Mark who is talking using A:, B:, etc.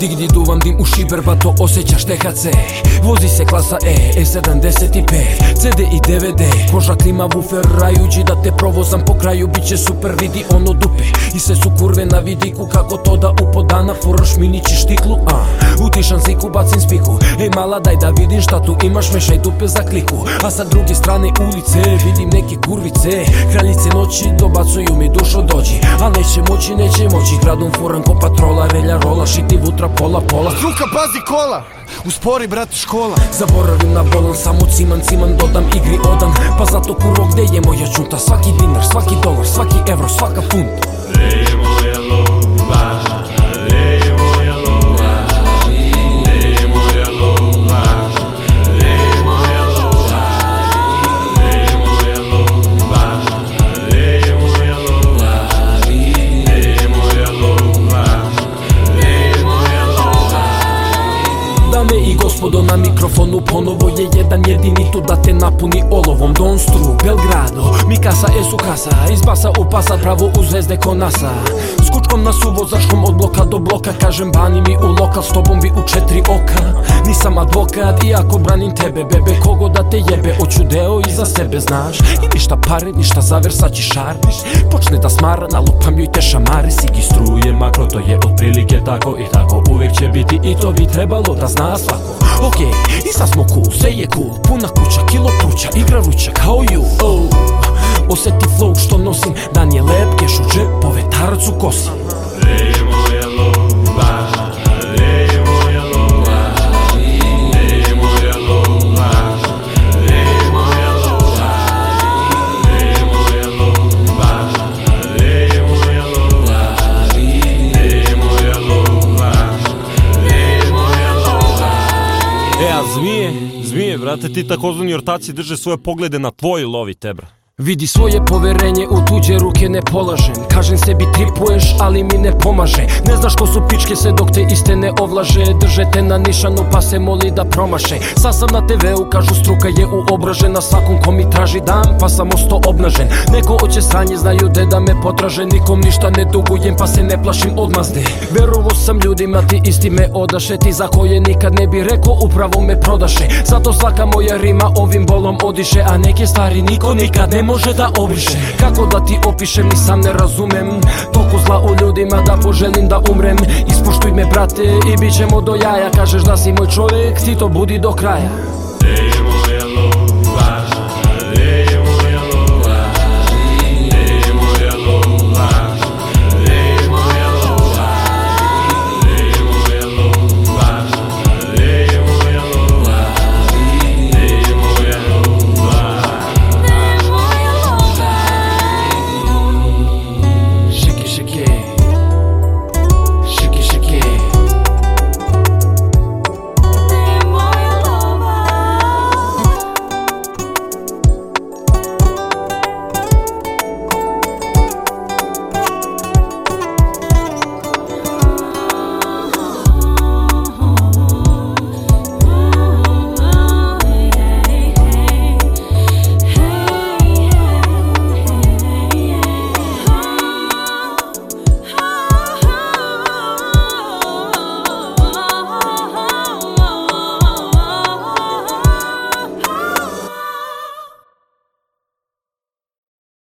A: Дигни дуван дим у шибер, па то осеќаш текат Вози се класа Е, Е75 CD и DVD Кожа клима буфер, рајуџи да те провозам по крају Биче супер, види оно дупе. И се сукурве на видику како то да уподана Фураш миничи штиклу, а. Утишан зику, кубацин спику. Ей мала, дај да видим шта ту имаш Мешај дупе за клику. А са други страни улице, видим неки курвице. Краљице ночи, добацују ми душо дојди. А неќе моќи, неќе мочи, Градум фуран ко патрола, релја рола, шити вутра vutra pola pola.
B: Struka pazi kola, uspori brat škola.
A: Zaboravim na bolan, samo ciman, ciman dodam igri odam. Pa zato kurvo gde je moja čunta Svaki dinar, svaki dolar, svaki evro, svaka funt gospodo na mikrofonu ponovo je jedan jedini tu da te napuni olovom Donstru, Belgrado, mi kasa e su kasa Izbasa pasa pravo u zvezde ko NASA. Skučkom na suvo zaškom od bloka do bloka Kažem bani mi u lokal s tobom bi u četiri oka. Nisam advokat iako branim tebe bebe Kogo da te jebe, oću deo iza sebe znaš. I ništa pare, ništa zaver, sad će Počne da smara, nalupam joj te šamare Sigi struje, makro to je otprilike tako i tako. Uvijek će biti i to bi trebalo da zna svako Okej, i sad smo cool, sve je cool. Puna kuća, kilo kruća, igra ruča kao you? Oh. Osjeti flow što nosim Dan je lep, keš u džepove, tarac u kosi
C: E, a zmije, zmije, brate, ti takozvani ortaci drže svoje poglede na tvoj lovi, tebra.
A: Vidi svoje poverenje u tuđe ruke ne polažem. Kažem sebi tripuješ ali mi ne pomaže. Ne znaš ko su pičke sve dok te iste ne ovlaže. Drže te na nišanu pa se moli da promaše. Sad sam na TV-u kažu struka je uobražen Na svakom ko mi traži dam pa sam osto obnažen. Neko oće znaju de da me potraže. Nikom ništa ne dugujem pa se ne plašim odmazde. Verovo sam ljudima ti isti me odaše. Ti za koje nikad ne bi rekao upravo me prodaše. Zato svaka moja rima ovim bolom odiše A neke stvari niko nikad ne може да обише Како да ти опишем и сам не разумем. Толку зла у людима да пожелим да умрем. Испуштуј ме брате и бичемо до јаја. Кажеш да си мој човек, ти то буди до краја.